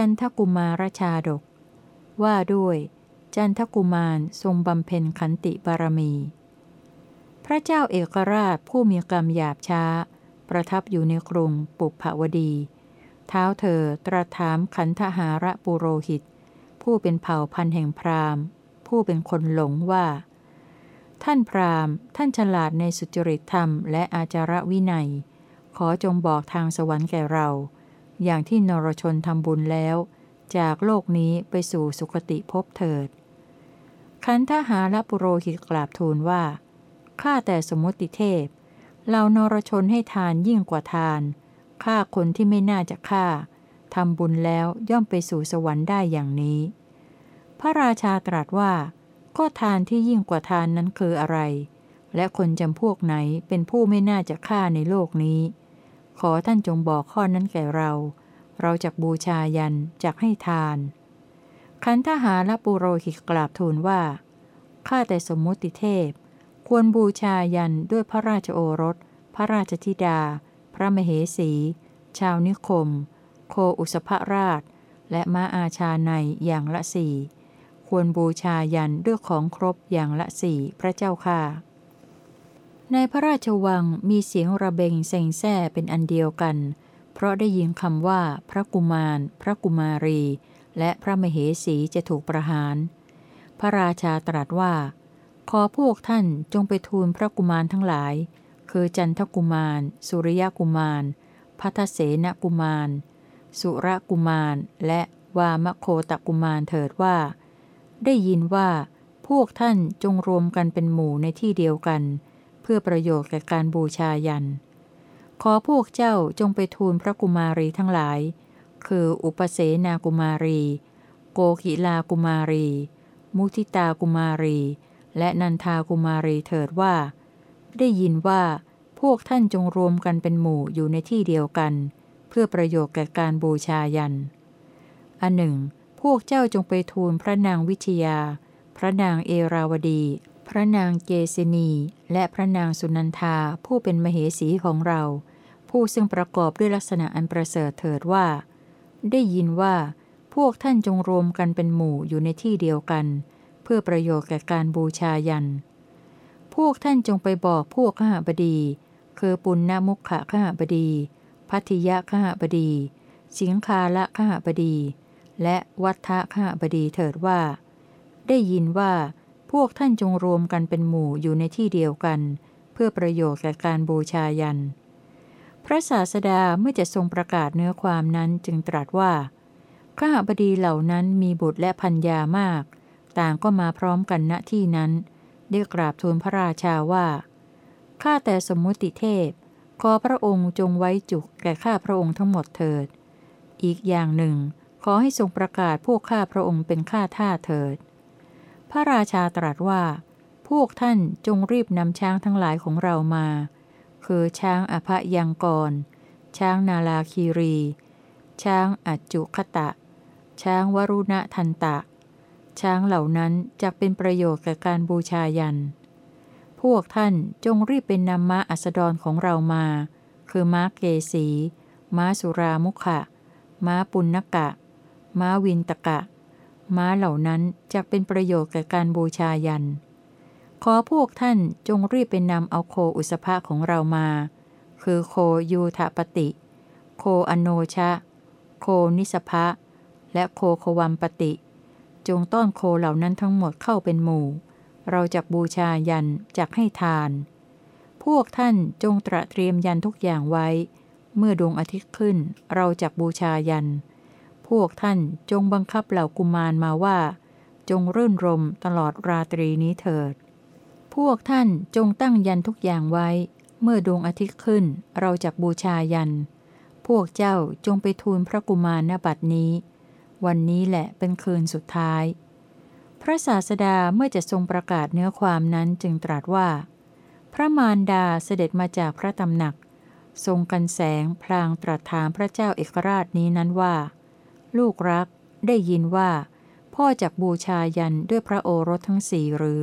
จันทกุมารชาดก ว่าด้วย จันทกุมารทรงบำเพ็ญขันติบารมี พระเจ้าเอกราชผู้มีกรรมหยาบช้า ประทับอยู่ในกรุงปุพพวดี เท้าเธอตรัสถามขันธหาระปุโรหิต ผู้เป็นเผ่าพันธุ์แห่งพราหมณ์ ผู้เป็นคนหลงว่า ท่านพราหมณ์ ท่านฉลาดในสุจริตธรรมและอาจารวินัย ขอจงบอกทางสวรรค์แก่เรา อย่างที่นรชนทำบุญแล้ว จากโลกนี้ไปสู่สุคติภพเถิด คันทหารปุโรหิตกราบทูลว่า ข้าแต่สมุติเทพ เรานรชนให้ทานยิ่งกว่าทาน ฆ่าคนที่ไม่น่าจะฆ่า ทำบุญแล้วย่อมไปสู่สวรรค์ได้อย่างนี้ พระราชาตรัสว่า ก็ทานที่ยิ่งกว่าทานนั้นคืออะไร และคนจำพวกไหนเป็นผู้ไม่น่าจะฆ่าในโลกนี้ ขอท่านจงบอกข้อนั้นแก่เรา เราจะบูชายันจะให้ทานขันทหารแลปุโรหิตกราบทูลว่า ข้าแต่สมมุติเทพ ควรบูชายันด้วยพระราชโอรส พระราชธิดา พระมเหสี ชาวนิคม โคอุสภราช และม้าอาชาในอย่างละสี่ ควรบูชายันด้วยของครบอย่างละสี่พระเจ้าค่ะ ในพระราชวังมีเสียงระเบงเซ็งแซ่เป็นอันเดียวกัน เพราะได้ยินคำว่าพระกุมาร พระกุมารี และพระมเหสีจะถูกประหาร พระราชาตรัสว่า ขอพวกท่านจงไปทูลพระกุมารทั้งหลาย คือจันทกุมาร สุริยกุมารพัทเสนกุมาร สุรกุมาร และวามโคตกุมารเถิดว่า ได้ยินว่า พวกท่านจงรวมกันเป็นหมู่ในที่เดียวกัน พื่อประโยชน์แก่การบูชายัน ขอพวกเจ้าจงไปทูลพระกุมารีทั้งหลาย คืออุปเสนากุมารี โกขิลากุมารี มุทิตากุมารี และนันทากุมารีเถิดว่า ได้ยินว่าพวกท่านจงรวมกันเป็นหมู่อยู่ในที่เดียวกัน เพื่อประโยชน์แก่การบูชายัน อันหนึ่ง พวกเจ้าจงไปทูลพระนางวิทยา พระนางเอราวดี พระนางเกษินีและพระนางสุนันทาผู้เป็นมเหสีของเรา ผู้ซึ่งประกอบด้วยลักษณะอันประเสริฐเถิดว่า ได้ยินว่า พวกท่านจงรวมกันเป็นหมู่อยู่ในที่เดียวกัน เพื่อประโยชน์แก่การบูชายัน พวกท่านจงไปบอกพวกข้าบดี คือปุณณมุขะข้าบดี พัทยะข้าบดี สิงคาละข้าบดี และวัฏะข้าบดีเถิดว่า ได้ยินว่า พวกท่านจงรวมกันเป็นหมู่อยู่ในที่เดียวกัน เพื่อประโยชน์แก่การบูชายัน พระศาสดาเมื่อจะทรงประกาศเนื้อความนั้นจึงตรัสว่า ข้าบดีเหล่านั้นมีบุตรและพัญญามาก ต่างก็มาพร้อมกันณที่นั้น ได้กราบทูลพระราชาว่า ข้าแต่สมมุติเทพ ขอพระองค์จงไว้จุกแก่ข้าพระองค์ทั้งหมดเถิด อีกอย่างหนึ่ง ขอให้ทรงประกาศพวกข้าพระองค์เป็นข้าท่าเถิด พระราชาตรัสว่า พวกท่านจงรีบนำช้างทั้งหลายของเรามา คือช้างอภยังกร ช้างนาลาคีรี ช้างอัจจุคตะ ช้างวรุณทันตะ ช้างเหล่านั้นจะเป็นประโยชน์แก่การบูชายัน พวกท่านจงรีบเป็นนำม้าอัสดรของเรามา คือม้าเกสีม้าสุรามุขะม้าปุณกะ ม้าวินตกะ ม้าเหล่านั้นจะเป็นประโยชน์แก่การบูชายัน ขอพวกท่านจงรีบไปนำเอาโคอุสภะของเรามา คือโคยูทปติ โคอโนชะ โคนิสภะ และโคโควัมปติ จงต้อนโคเหล่านั้นทั้งหมดเข้าเป็นหมู่ เราจะบูชายันจักให้ทาน พวกท่านจงตระเตรียมยันทุกอย่างไว้ เมื่อดวงอาทิตย์ขึ้นเราจะบูชายัน พวกท่านจงบังคับเหล่ากุมารมาว่า จงรื่นรมตลอดราตรีนี้เถิด พวกท่านจงตั้งยันทุกอย่างไว้ เมื่อดวงอาทิตย์ขึ้นเราจะบูชายัน พวกเจ้าจงไปทูลพระกุมารณบัดนี้ วันนี้แหละเป็นคืนสุดท้าย พระศาสดาเมื่อจะทรงประกาศเนื้อความนั้นจึงตรัสว่า พระมารดาเสด็จมาจากพระตำหนัก ทรงกันแสงพลางตรัสถามพระเจ้าเอกราชนี้นั้นว่า ลูกรักได้ยินว่า พ่อจักบูชายันด้วยพระโอรสทั้งสี่หรือ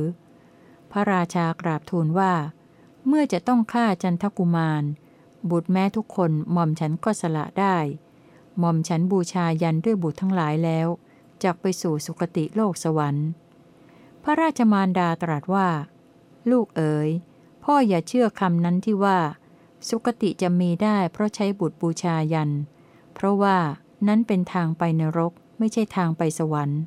พระราชากราบทูลว่า เมื่อจะต้องฆ่าจันทกุมาร บุตรแม้ทุกคนหม่อมฉันก็สละได้หม่อมฉันบูชายันด้วยบุตรทั้งหลายแล้วจักไปสู่สุคติโลกสวรรค์ พระราชมารดาตรัสว่า ลูกเอ๋ยพ่ออย่าเชื่อคำนั้นที่ว่า สุคติจะมีได้เพราะใช้บุตรบูชายัน เพราะว่า นั้นเป็นทางไปนรกไม่ใช่ทางไปสวรรค์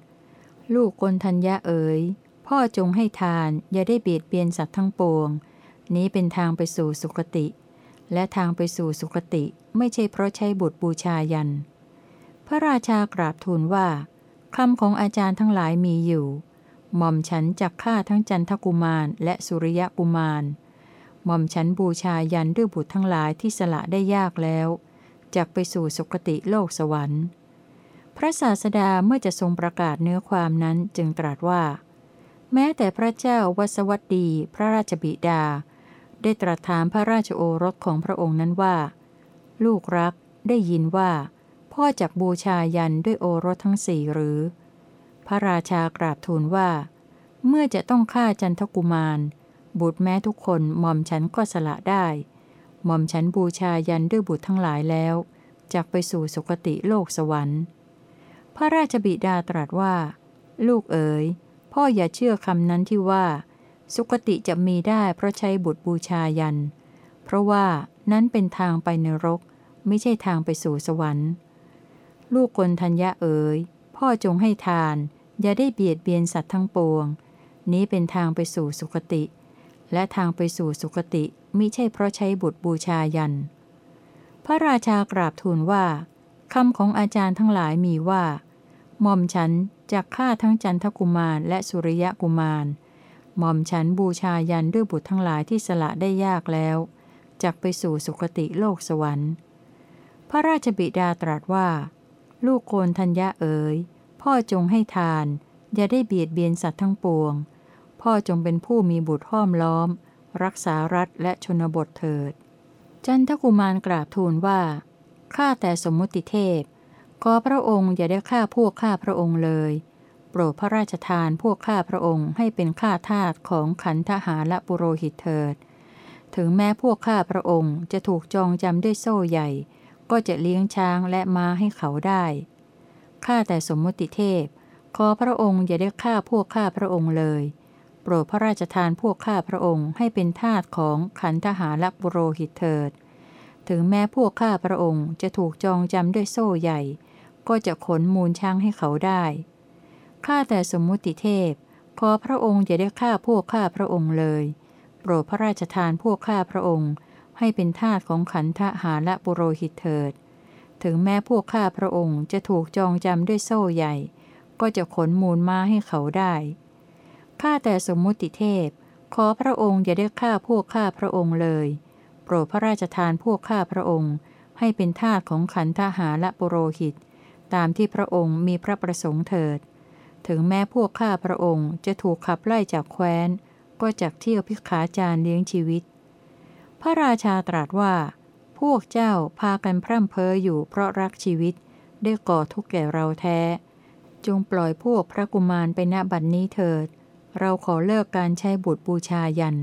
ลูกกนทัญญาเอ๋ย พ่อจงให้ทานอย่าได้เบียดเบียนสัตว์ทั้งปวง นี้เป็นทางไปสู่สุคติ และทางไปสู่สุคติไม่ใช่เพราะใช้บุตรบูชายัน พระราชากราบทูลว่าคำของอาจารย์ทั้งหลายมีอยู่ หม่อมฉันจักฆ่าทั้งจันทกุมารและสุริยกุมาร หม่อมฉันบูชายันด้วยบุตรทั้งหลายที่สละได้ยากแล้ว จักไปสู่สุคติโลกสวรรค์ พระศาสดาเมื่อจะทรงประกาศเนื้อความนั้นจึงตรัสว่า แม้แต่พระเจ้าวสวัสดีพระราชบิดา ได้ตรัสถามพระราชโอรสของพระองค์นั้นว่า ลูกรักได้ยินว่า พ่อจักบูชายันด้วยโอรสทั้งสี่หรือ พระราชากราบทูลว่า เมื่อจะต้องฆ่าจันทกุมาร บุตรแม้ทุกคนหม่อมฉันก็สละได้ หม่อมฉันบูชายันด้วยบุตรทั้งหลายแล้วจักไปสู่สุคติโลกสวรรค์ พระราชบิดาตรัสว่า ลูกเอ๋ย พ่ออย่าเชื่อคำนั้นที่ว่า สุคติจะมีได้เพราะใช้บุตรบูชายัน เพราะว่านั้นเป็นทางไปนรก ไม่ใช่ทางไปสู่สวรรค์ ลูกกลทัญญาเอ๋ย พ่อจงให้ทาน อย่าได้เบียดเบียนสัตว์ทั้งปวง นี้เป็นทางไปสู่สุคติ และทางไปสู่สุคติมิใช่เพราะใช้บุตรบูชายัน พระราชากราบทูลว่าคำของอาจารย์ทั้งหลายมีว่าหม่อมฉันจะฆ่าทั้งจันทกุมารและสุริยกุมารหม่อมฉันบูชายันด้วยบุตรทั้งหลายที่สละได้ยากแล้วจักไปสู่สุคติโลกสวรรค์ พระราชบิดาตรัสว่า ลูกโคนทัญญาเอ๋ยพ่อจงให้ทาน อย่าได้เบียดเบียนสัตว์ทั้งปวง พ่อจงเป็นผู้มีบุตรห้อมล้อม รักษารัฐและชนบทเถิด จันทกุมารกราบทูลว่าข้าแต่สมมุติเทพ ขอพระองค์อย่าได้ฆ่าพวกข้าพระองค์เลย โปรดพระราชทานพวกข้าพระองค์ให้เป็นข้าทาสของขันทหารและปุโรหิตเถิด ถึงแม้พวกข้าพระองค์จะถูกจองจำด้วยโซ่ใหญ่ ก็จะเลี้ยงช้างและม้าให้เขาได้ข้าแต่สมมติเทพ ขอพระองค์อย่าได้ฆ่าพวกข้าพระองค์เลย รดพระราชทานพวกข้าพระองค์ให้เป็นทาสของขันทหารและบุโรหิตเถิด ถึงแม้พวกข้าพระองค์จะถูกจองจำด้วยโซ่ใหญ่ ก็จะขนมูลช้างให้เขาได้ ข้าแต่สมมุติเทพ ขอพระองค์อย่าได้ฆ่าพวกข้าพระองค์เลย โปรดพระราชทานพวกข้าพระองค์ ให้เป็นทาสของขันธหาและปุโรหิตเถิด ถึงแม้พวกข้าพระองค์จะถูกจองจำด้วยโซ่ใหญ่ ก็จะขนมูลม้าให้เขาได้ ข้าแต่สมมุติเทพ ขอพระองค์อย่าได้ฆ่าพวกข้าพระองค์เลย โปรดพระราชทานพวกข้าพระองค์ ให้เป็นทาสของขันธหาและปุโรหิต ตามที่พระองค์มีพระประสงค์เถิด ถึงแม้พวกข้าพระองค์จะถูกขับไล่จากแคว้น ก็จากเที่ยวพิขาจารเลี้ยงชีวิต พระราชาตรัสว่า พวกเจ้าพากันพร่ำเพ้ออยู่เพราะรักชีวิต ได้ก่อทุกข์แก่เราแท้ จงปล่อยพวกพระกุมารไปณบัดนนี้เถิด เราขอเลิกการใช้บุตรบูชายัน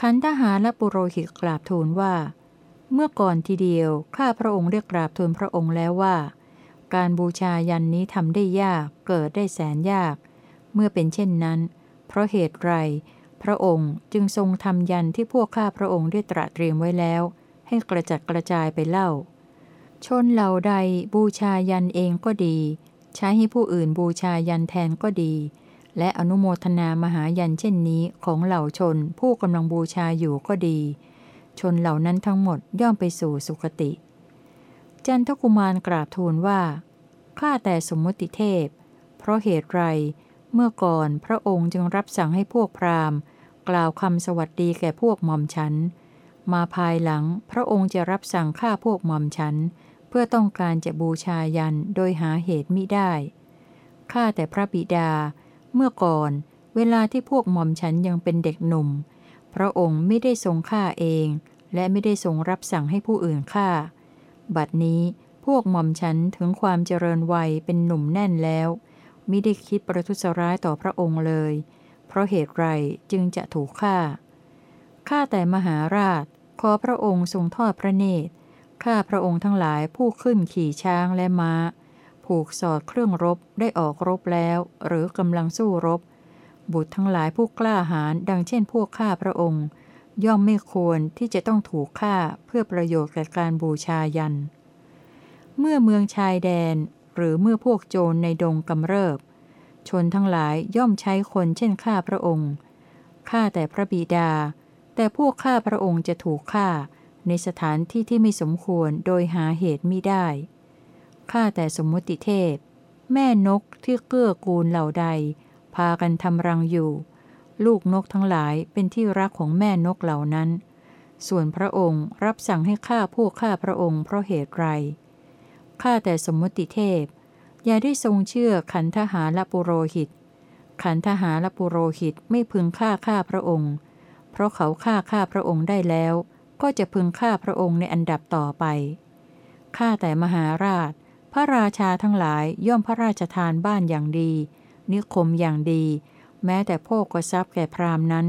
ขันทหารและปุโรหิตกราบทูลว่า เมื่อก่อนทีเดียวข้าพระองค์เรียกกราบทูลพระองค์แล้วว่า การบูชายันนี้ทำได้ยากเกิดได้แสนยาก เมื่อเป็นเช่นนั้น เพราะเหตุไร พระองค์จึงทรงทำยันที่พวกข้าพระองค์ได้ตระเตรียมไว้แล้ว ให้กระจัดกระจายไปเล่า ชนเหล่าใดบูชายันเองก็ดี ใช้ให้ผู้อื่นบูชายันแทนก็ดี และอนุโมทนามหายันเช่นนี้ของเหล่าชนผู้กำลังบูชาอยู่ก็ดี ชนเหล่านั้นทั้งหมดย่อมไปสู่สุคติ จันทกุมารกราบทูลว่า ข้าแต่สมมติเทพ เพราะเหตุไร เมื่อก่อนพระองค์จึงรับสั่งให้พวกพราหมณ์ กล่าวคำสวัสดีแก่พวกหม่อมฉัน มาภายหลังพระองค์จะรับสั่งฆ่าพวกหม่อมฉัน เพื่อต้องการจะบูชายันโดยหาเหตุมิได้ ข้าแต่พระบิดา เมื่อก่อน เวลาที่พวกหม่อมฉันยังเป็นเด็กหนุ่ม พระองค์ไม่ได้ทรงฆ่าเอง และไม่ได้ทรงรับสั่งให้ผู้อื่นฆ่า บัดนี้พวกหม่อมฉันถึงความเจริญวัยเป็นหนุ่มแน่นแล้วมิได้คิดประทุษร้ายต่อพระองค์เลย เพราะเหตุไรจึงจะถูกฆ่า ข้าแต่มหาราช ขอพระองค์ทรงทอดพระเนตร ข้าพระองค์ทั้งหลายผู้ขึ้นขี่ช้างและม้า ผูกสอดเครื่องรบได้ออกรบแล้ว หรือกำลังสู้รบ บุตรทั้งหลายผู้กล้าหาญดังเช่นพวกข้าพระองค์ ย่อมไม่ควรที่จะต้องถูกฆ่าเพื่อประโยชน์แก่การบูชายัน เมื่อเมืองชายแดน หรือเมื่อพวกโจรในดงกำเริบ ชนทั้งหลายย่อมใช้คนเช่นข้าพระองค์ฆ่าแต่พระบิดา แต่พวกข้าพระองค์จะถูกฆ่าในสถานที่ที่ไม่สมควรโดยหาเหตุมิได้ ข้าแต่สมมุติเทพ แม่นกที่เกื้อกูลเหล่าใด พากันทำรังอยู่ ลูกนกทั้งหลายเป็นที่รักของแม่นกเหล่านั้น ส่วนพระองค์รับสั่งให้ฆ่าพวกข้าพระองค์เพราะเหตุไรข้าแต่สมมุติเทพ อย่าได้ทรงเชื่อขันทหารแลปุโรหิต ขันทหารแลปุโรหิตไม่พึงฆ่าข้าพระองค์ เพราะเขาฆ่าข้าพระองค์ได้แล้ว ก็จะพึงฆ่าพระองค์ในอันดับต่อไปข้าแต่มหาราช ระราชาทั้งหลายย่อมพระราชทานบ้านอย่างดี นิคมอย่างดี แม้แต่พวกกทรัพย์แก่พรามนั้น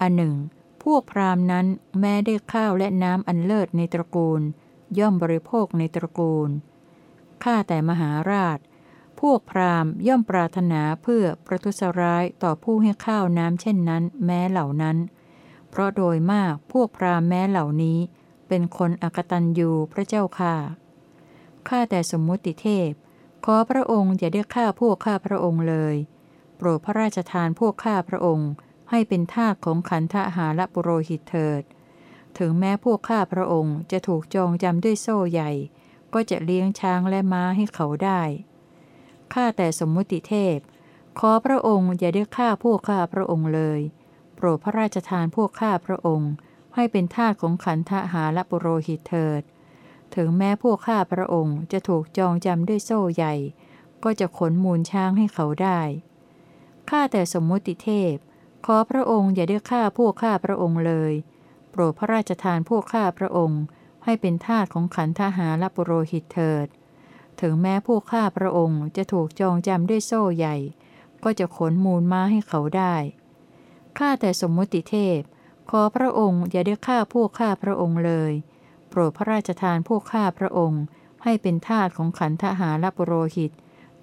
อันหนึ่ง พวกพรามนั้นแม้ได้ข้าวและน้ำอันเลิศในตระกูล ย่อมบริโภคในตระกูล ข้าแต่มหาราช พวกพราหมณ์ย่อมปรารถนาเพื่อประทุษร้ายต่อผู้ให้ข้าวน้ำเช่นนั้น แม้เหล่านั้น เพราะโดยมากพวกพราหมณ์แม้เหล่านี้ เป็นคนอกตันยูพระเจ้าค่า ข้าแต่สมมุติเทพ ขอพระองค์อย่าได้ฆ่าพวกข้าพระองค์เลย โปรดพระราชทานพวกข้าพระองค์ ให้เป็นทาสของขันธหาละปุโรหิตเถิด ถึงแม้พวกข้าพระองค์จะถูกจองจำด้วยโซ่ใหญ่ ก็จะเลี้ยงช้างและม้าให้เขาได้ ข้าแต่สมมุติเทพ ขอพระองค์อย่าได้ฆ่าพวกข้าพระองค์เลย โปรดพระราชทานพวกข้าพระองค์ ให้เป็นทาสของขันธหาละปุโรหิตเถิด ถึงแม้พวกข้าพระองค์จะถูกจองจำด้วยโซ่ใหญ่ ก็จะขนมูลช้างให้เขาได้ข้าแต่สมมุติเทพ ขอพระองค์อย่าได้ฆ่าพวกข้าพระองค์เลย โปรดพระราชทานพวกข้าพระองค์ ให้เป็นทาสของขันทหารแลปุโรหิตเถิด ถึงแม้พวกข้าพระองค์จะถูกจองจำด้วยโซ่ใหญ่ ก็จะขนมูลม้าให้เขาได้ข้าแต่สมมติเทพ ขอพระองค์อย่าได้ฆ่าพวกข้าพระองค์เลย ปรดพระราชทานพวกข้าพระองค์ ให้เป็นทาสของขันทหารแลปุโรหิต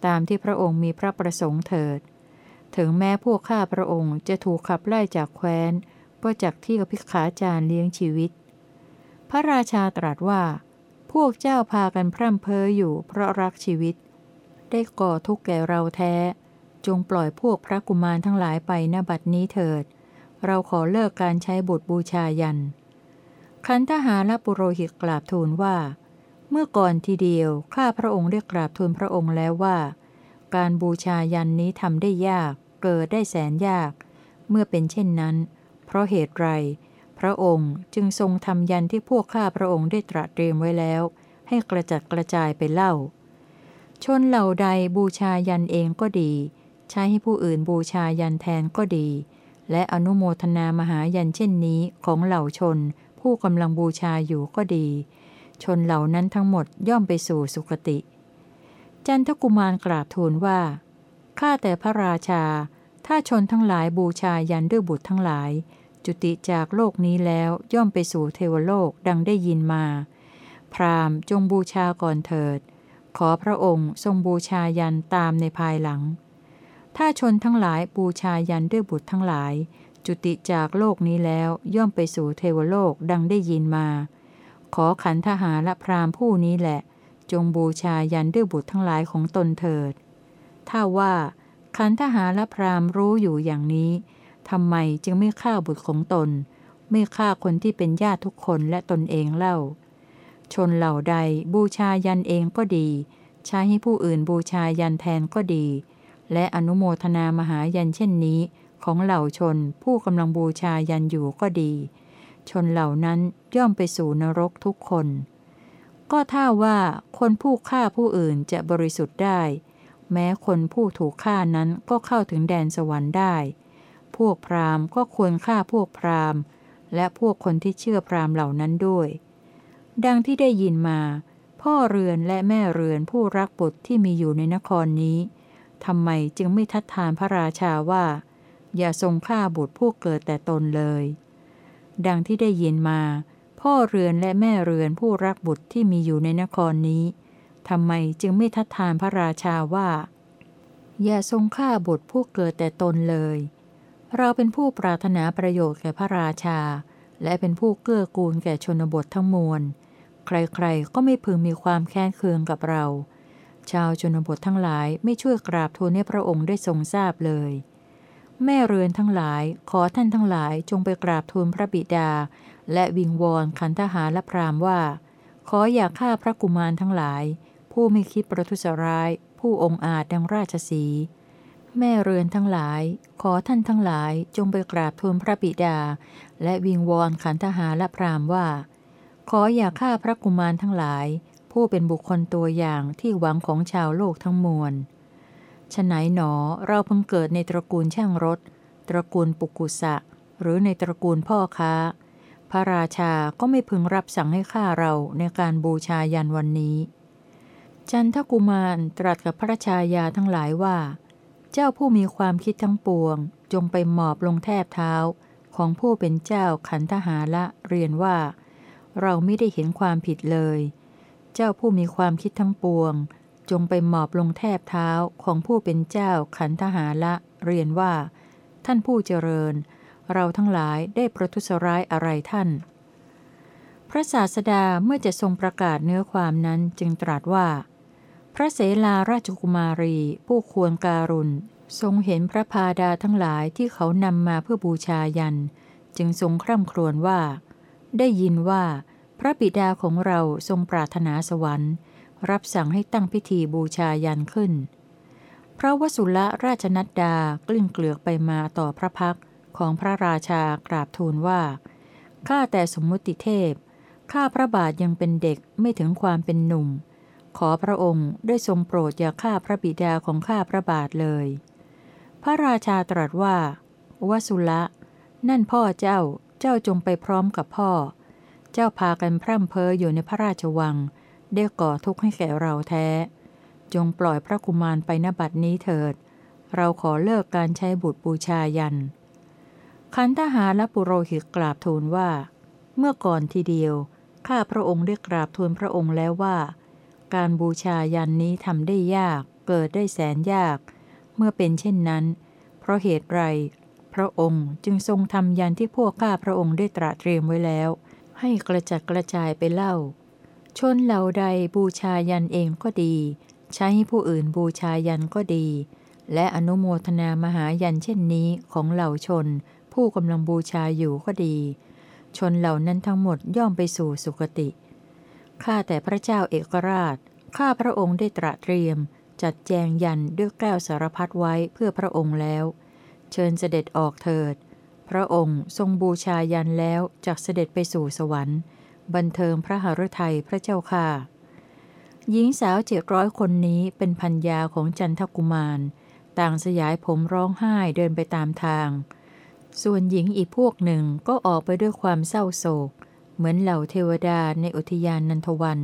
ตามที่พระองค์มีพระประสงค์เถิด ถึงแม้พวกข้าพระองค์จะถูกขับไล่จากแคว้น ก็จักที่อภิขาจารเลี้ยงชีวิต พระราชาตรัสว่า พวกเจ้าพากันพร่ำเพ้ออยู่เพราะรักชีวิต ได้ก่อทุกข์แก่เราแท้ จงปล่อยพวกพระกุมารทั้งหลายไปณบัดนี้เถิด เราขอเลิกการใช้บทบูชายัน คันทหารปุโรหิตกราบทูลว่า เมื่อก่อนทีเดียวข้าพระองค์ได้กราบทูลพระองค์แล้วว่า การบูชายันนี้ทำได้ยากเกิดได้แสนยาก เมื่อเป็นเช่นนั้น เพราะเหตุไร พระองค์จึงทรงทำยันที่พวกข้าพระองค์ได้ตรัสเตรียมไว้แล้ว ให้กระจัดกระจายไปเล่า ชนเหล่าใดบูชายันเองก็ดี ใช้ให้ผู้อื่นบูชายันแทนก็ดี และอนุโมทนามหายันเช่นนี้ของเหล่าชน ผู้กำลังบูชาอยู่ก็ดี ชนเหล่านั้นทั้งหมดย่อมไปสู่สุคติ จันทกุมารกราบทูลว่า ข้าแต่พระราชา ถ้าชนทั้งหลายบูชายันด้วยบุตรทั้งหลาย จุติจากโลกนี้แล้วย่อมไปสู่เทวโลกดังได้ยินมา พรามจงบูชาก่อนเถิด ขอพระองค์ทรงบูชายันตามในภายหลัง ถ้าชนทั้งหลายบูชายันด้วยบุตรทั้งหลาย จุติจากโลกนี้แล้วย่อมไปสู่เทวโลกดังได้ยินมา ขอขันทหาและพรามผู้นี้แหละ จงบูชายันด้วยบุตรทั้งหลายของตนเถิด ถ้าว่า ขันทหาและพรามรู้อยู่อย่างนี้ทำไมจึงไม่ฆ่าบุตรของตน ไม่ฆ่าคนที่เป็นญาติทุกคนและตนเองเล่า ชนเหล่าใดบูชายันเองก็ดี ใช้ให้ผู้อื่นบูชายันแทนก็ดี และอนุโมทนามหายันเช่นนี้ ของเหล่าชนผู้กำลังบูชายันอยู่ก็ดี ชนเหล่านั้นย่อมไปสู่นรกทุกคน ก็ถ้าว่าคนผู้ฆ่าผู้อื่นจะบริสุทธิ์ได้ แม้คนผู้ถูกฆ่านั้นก็เข้าถึงแดนสวรรค์ได้ พวกพราหมณ์ก็ควรฆ่าพวกพราหมณ์ และพวกคนที่เชื่อพราหมณ์เหล่านั้นด้วย ดังที่ได้ยินมา พ่อเรือนและแม่เรือนผู้รักบุตรที่มีอยู่ในนครนี้ทำไมจึงไม่ทัดทานพระราชาว่า อย่าทรงฆ่าบุตรผู้เกิดแต่ตนเลย ดังที่ได้ยินมา พ่อเรือนและแม่เรือนผู้รักบุตรที่มีอยู่ในนครนี้ทำไมจึงไม่ทัดทานพระราชาว่า อย่าทรงฆ่าบุตรผู้เกิดแต่ตนเลย เราเป็นผู้ปรารถนาประโยชน์แก่พระราชา และเป็นผู้เกื้อกูลแก่ชนบททั้งมวล ใครๆก็ไม่พึงมีความแค้นเคืองกับเรา ชาวชนบททั้งหลายไม่ช่วยกราบทูลให้พระองค์ได้ทรงทราบเลย แม่เรือนทั้งหลาย ขอท่านทั้งหลายจงไปกราบทูลพระบิดา และวิงวอนขันทหารและพรามว่า ขออย่าฆ่าพระกุมารทั้งหลาย ผู้ไม่คิดประทุษร้าย ผู้องอาจดังราชสี แม่เรือนทั้งหลาย ขอท่านทั้งหลายจงไปกราบทูลพระบิดา และวิงวอนขันธหารและพรามว่า ขออย่าฆ่าพระกุมารทั้งหลาย ผู้เป็นบุคคลตัวอย่างที่หวังของชาวโลกทั้งมวล ฉไหนหนอเราเพิ่งเกิดในตระกูลช่างรถ ตระกูลปุกุสะ หรือในตระกูลพ่อค้า พระราชาก็ไม่พึงรับสั่งให้ฆ่าเราในการบูชายันวันนี้ จันทกุมารตรัสกับพระชายาทั้งหลายว่า เจ้าผู้มีความคิดทั้งปวง จงไปหมอบลงแทบเท้า ของผู้เป็นเจ้าขันธหาละเรียนว่า เราไม่ได้เห็นความผิดเลย เจ้าผู้มีความคิดทั้งปวง จงไปหมอบลงแทบเท้าของผู้เป็นเจ้าขันธหาละเรียนว่า ท่านผู้เจริญ เราทั้งหลายได้ประทุษร้ายอะไรท่าน พระศาสดาเมื่อจะทรงประกาศเนื้อความนั้นจึงตรัสว่า พระเสลาราชกุมารีผู้ควรการุณ ทรงเห็นพระพาดาทั้งหลายที่เขานำมาเพื่อบูชายัน จึงทรงคร่ำครวญว่า ได้ยินว่า พระบิดาของเราทรงปรารถนาสวรรค์ รับสั่งให้ตั้งพิธีบูชายันขึ้น พระวสุลราชนัดดากลิ้งเกลือกไปมาต่อพระพักของพระราชากราบทูลว่า ข้าแต่สมมุติเทพ ข้าพระบาทยังเป็นเด็กไม่ถึงความเป็นหนุ่ม ขอพระองค์ได้ทรงโปรดอย่าฆ่าพระบิดาของข้าพระบาทเลย พระราชาตรัสว่าวสุละ นั่นพ่อเจ้า เจ้าจงไปพร้อมกับพ่อ เจ้าพากันพร่ำเพ้ออยู่ในพระราชวัง ได้ก่อทุกข์ให้แก่เราแท้ จงปล่อยพระกุมารไปนบัดนี้เถิด เราขอเลิกการใช้บุตรบูชายัน คันทหารและปุโรหิตกราบทูลว่า เมื่อก่อนทีเดียว ข้าพระองค์ได้กราบทูลพระองค์แล้วว่า การบูชายันนี้ทำได้ยาก เกิดได้แสนยาก เมื่อเป็นเช่นนั้น เพราะเหตุไร พระองค์จึงทรงทำยันที่พวกข้าพระองค์ได้ตระเตรียมไว้แล้ว ให้กระจัดกระจายไปเล่า ชนเหล่าใดบูชายันเองก็ดี ใช้ให้ผู้อื่นบูชายันก็ดี และอนุโมทนามหายันเช่นนี้ของเหล่าชน ผู้กำลังบูชาอยู่ก็ดี ชนเหล่านั้นทั้งหมดย่อมไปสู่สุคติข้าแต่พระเจ้าเอกราช ข้าพระองค์ได้ตระเตรียม จัดแจงยันด้วยแก้วสารพัดไว้เพื่อพระองค์แล้ว เชิญเสด็จออกเถิด พระองค์ทรงบูชายันแล้วจากเสด็จไปสู่สวรรค์ บันเทิงพระหฤทัยพระเจ้าค่ะ หญิงสาวเจ็ดร้อยคนนี้เป็นพัญญาของจันทกุมาร ต่างสยายผมร้องไห้เดินไปตามทาง ส่วนหญิงอีกพวกหนึ่งก็ออกไปด้วยความเศร้าโศก เหมือนเหล่าเทวดาในอุทยานนันทวัน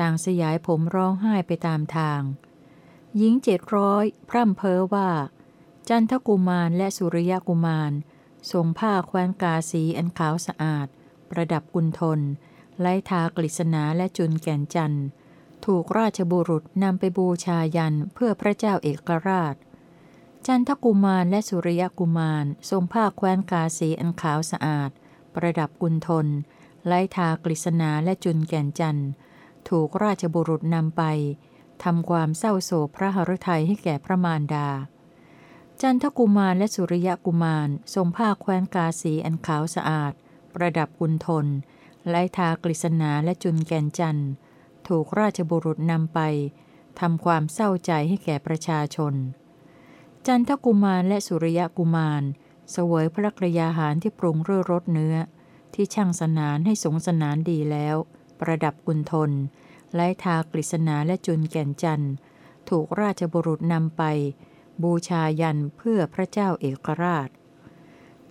ต่างสยายผมร้องไห้ไปตามทาง หญิงเจ็ดร้อยพร่ำเพ้อว่า จันทกุมารและสุริยกุมารทรงผ้าแคว้นกาสีอันขาวสะอาด ประดับกุลทนไล้ทากฤษณาและจุนแก่นจันทร์ ถูกราชบุรุษนำไปบูชายันเพื่อพระเจ้าเอกราช จันทกุมารและสุริยกุมารทรงผ้าแคว้นกาสีอันขาวสะอาด ประดับกุลทนไล้ทากฤษณาและจุนแก่นจันทร์ ถูกราชบุรุษนำไปทำความเศร้าโศกพระหฤทัยให้แก่พระมารดา จันทกุมารและสุริยกุมารทรงผ้าแคว้นกาสีอันขาวสะอาด ประดับกุลทนไล้ทากฤษณาและจุนแก่นจันทร์ถูกราชบุรุษนำไปทำความเศร้าใจให้แก่ประชาชน จันทกุมารและสุริยกุมารเสวยพระกรยาหารที่ปรุงเรื่อรสเนื้อ ที่ช่างสนานให้สงสนานดีแล้ว ประดับกุณทนไล้ทากฤษณาและจุนแก่นจันทร์ถูกราชบุรุษนำไป บูชายันเพื่อพระเจ้าเอกราช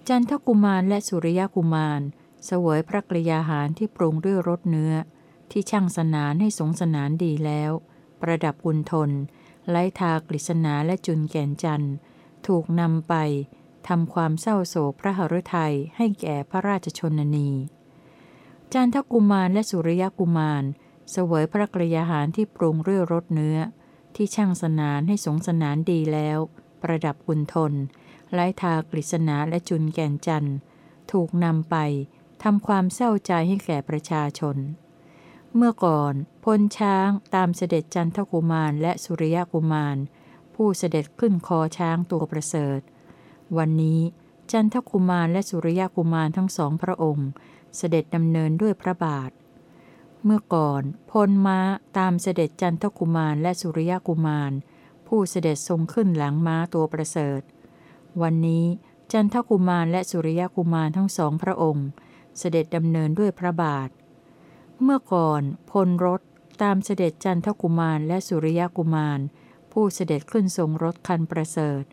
จันทกุมารและสุริยกุมาร เสวยพระกริยาหารที่ปรุงด้วยรสเนื้อ ที่ช่างสนานให้สงสนานดีแล้ว ประดับกุณทนไล้ทากฤษณาและจุนแก่นจันทร์ ถูกนำไปทำความเศร้าโศกพระหฤทัยให้แก่พระราชชนนี จันทกุมารและสุริยกุมาร เสวยพระกรยาหารที่ปรุงเรื่อรสเนื้อ ที่ช่างสนานให้สงสนานดีแล้ว ประดับกุนทน ไล้ทากฤษณาและจุนแก่นจันทร์ถูกนำไปทำความเศร้าใจให้แก่ประชาชน เมื่อก่อนพลช้างตามเสด็จจันทกุมารและสุริยกุมาร ผู้เสด็จขึ้นคอช้างตัวประเสริฐ วันนี้จันทกุมารและสุริยกุมารทั้งสองพระองค์ เสด็จดำเนินด้วยพระบาท เมื่อก่อนพลม้าตามเสด็จจันทกุมารและสุริยกุมาร ผู้เสด็จทรงขึ้นหลังม้าตัวประเสริฐ วันนี้จันทกุมารและสุริยกุมารทั้งสองพระองค์ เสด็จดำเนินด้วยพระบาท เมื่อก่อนพลรถตามเสด็จจันทกุมารและสุริยกุมาร ผู้เสด็จขึ้นทรงรถคันประเสริฐ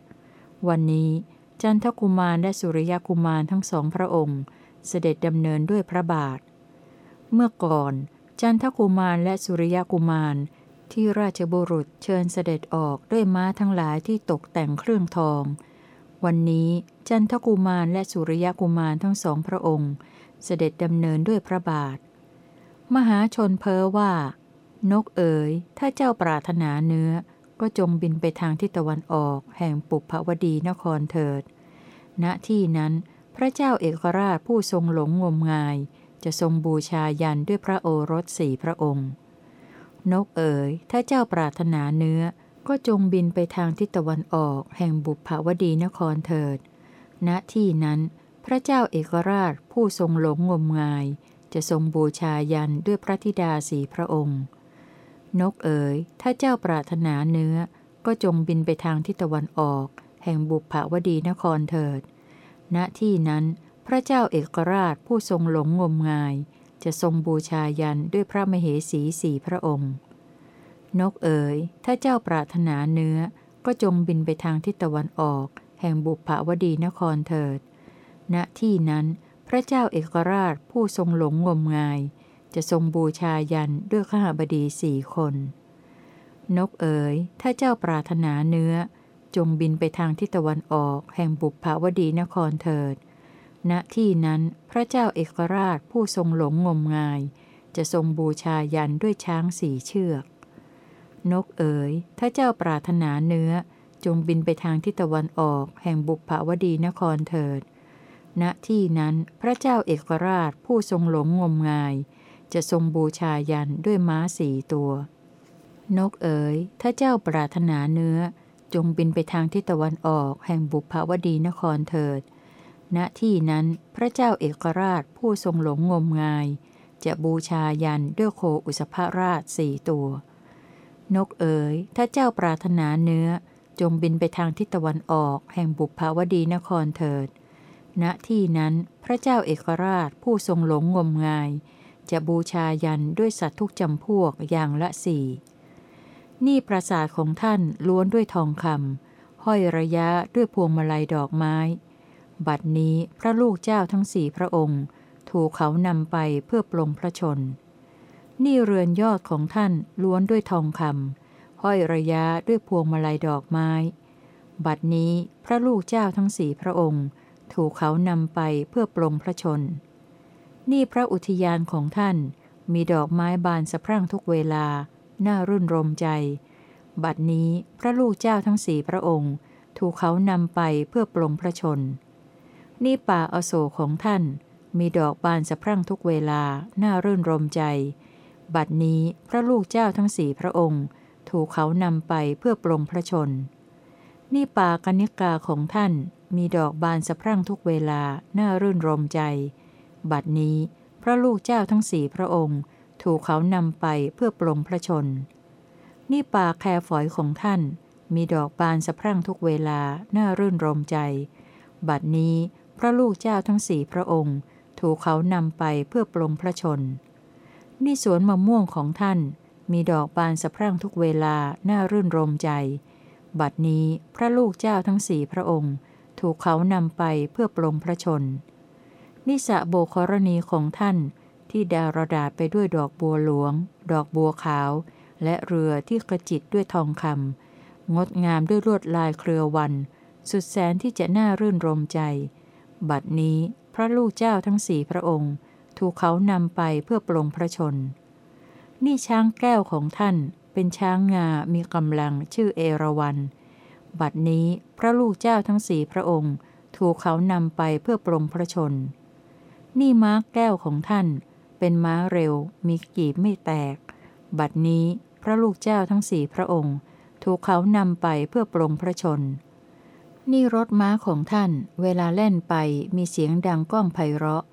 วันนี้จันทกุมารและสุริยกุมารทั้งสองพระองค์ เสด็จดำเนินด้วยพระบาท เมื่อก่อน จันทกุมารและสุริยกุมารที่ราชบุรุษเชิญเสด็จออกด้วยม้าทั้งหลายที่ตกแต่งเครื่องทอง วันนี้จันทกุมารและสุริยกุมารทั้งสองพระองค์ เสด็จดำเนินด้วยพระบาท มหาชนเพ้อว่า นกเอ๋ย ถ้าเจ้าปรารถนาเนื้อ ก็จงบินไปทางทิศตะวันออก แห่งปุพพวดีนครเถิด ณที่นั้นพระเจ้าเอกราชผู้ทรงหลงงมงาย จะทรงบูชายันด้วยพระโอรสสี่พระองค์ นกเอ๋ย ถ้าเจ้าปรารถนาเนื้อ ก็จงบินไปทางทิศตะวันออก แห่งบุพวดีนครเถิด ณที่นั้น พระเจ้าเอกราชผู้ทรงหลงงมงาย จะทรงบูชายันด้วยพระธิดาสีพระองค์ นกเอ๋ย ถ้าเจ้าปรารถนาเนื้อ ก็จงบินไปทางทิศตะวันออก แห่งบุพภวดีนครเถิด ณที่นั้น พระเจ้าเอกราชผู้ทรงหลงงมงาย จะทรงบูชายันด้วยพระมเหสีสีพระองค์ นกเอ๋ย ถ้าเจ้าปรารถนาเนื้อ ก็จงบินไปทางทิศตะวันออก แห่งบุพภวดีนครเถิด ณ ที่นั้น พระเจ้าเอกราชผู้ทรงหลงงมงาย จะทรงบูชายันด้วยข้าบดีสี่คน นกเอ๋ย ถ้าเจ้าปรารถนาเนื้อ จงบินไปทางทิศตะวันออก แห่งบุพภาวดีนครเถิด ณ ที่นั้น พระเจ้าเอกราชผู้ทรงหลงงมงาย จะทรงบูชายันด้วยช้างสี่เชือก นกเอ๋ย ถ้าเจ้าปรารถนาเนื้อ จงบินไปทางทิศตะวันออก แห่งบุพภาวดีนครเถิด ณที่นั้นพระเจ้าเอกราชผู้ทรงหลงงมงาย จะทรงบูชายันด้วยม้าสี่ตัว นกเอ๋ย ถ้าเจ้าปรารถนาเนื้อ จงบินไปทางทิศตะวันออก แห่งบุพาวดีนครเถิด ณที่นั้นพระเจ้าเอกราชผู้ทรงหลงงมงาย จะบูชายันด้วยโคอุสภราชสี่ตัว นกเอ๋ย ถ้าเจ้าปรารถนาเนื้อ จงบินไปทางทิศตะวันออก แห่งบุพาวดีนครเถิด ณ ที่นั้นพระเจ้าเอกราชผู้ทรงหลงงมงาย จะบูชายันด้วยสัตว์ทุกจำพวกอย่างละสี่นี่ปราสาทของท่านล้วนด้วยทองคำห้อยระยะด้วยพวงมาลัยดอกไม้ บัดนี้พระลูกเจ้าทั้งสี่พระองค์ ถูกเขานำไปเพื่อปลงพระชน นี่เรือนยอดของท่านล้วนด้วยทองคำห้อยระยะด้วยพวงมาลัยดอกไม้ บัดนี้พระลูกเจ้าทั้งสี่พระองค์ ถูกเขานำไปเพื่อปลงพระชน นี่พระอุทยานของท่านมีดอกไม้บานสะพรั่งทุกเวลา น่ารื่นรมใจ บัดนี้พระลูกเจ้าทั้งสี่พระองค์ ถูกเขานำไปเพื่อปลงพระชน นี่ป่าอโศกของท่าน มีดอกบานสะพรั่งทุกเวลา น่ารื่นรมใจ บัดนี้พระลูกเจ้าทั้งสี่พระองค์ ถูกเขานำไปเพื่อปลงพระชน นี่ป่ากนิกาของท่านมีดอกบานสะพรั่งทุกเวลาน่ารื่นรมใจ บัดนี้พระลูกเจ้าทั้งสี่พระองค์ ถูกเขานำไปเพื่อปลงพระชน นี่ป่าแครฝอยของท่าน มีดอกบานสะพรั่งทุกเวลาน่ารื่นรมใจ บัดนี้พระลูกเจ้าทั้งสี่พระองค์ ถูกเขานำไปเพื่อปลงพระชน นี่สวนมะม่วงของท่าน มีดอกบานสะพรั่งทุกเวลา น่ารื่นรมใจ บัดนี้พระลูกเจ้าทั้งสี่พระองค์ ถูกเขานำไปเพื่อปลงพระชน นิสะโบครณีของท่านที่ดารดาไปด้วยดอกบัวหลวง ดอกบัวขาว และเรือที่กระจิตด้วยทองคำงดงามด้วยลวดลายเครือวัน สุดแสนที่จะน่ารื่นรมใจ บัดนี้พระลูกเจ้าทั้งสี่พระองค์ ถูกเขานำไปเพื่อปลงพระชน นี่ช้างแก้วของท่านเป็นช้างงา มีกำลังชื่อเอราวัน บัดนี้พระลูกเจ้าทั้งสี่พระองค์ ถูกเขานำไปเพื่อปลงพระชน นี่ม้าแก้วของท่าน เป็นม้าเร็ว มีกีบไม่แตก บัดนี้พระลูกเจ้าทั้งสี่พระองค์ ถูกเขานำไปเพื่อปลงพระชน นี่รถม้าของท่าน เวลาเล่นไปมีเสียงดังก้องไพเราะ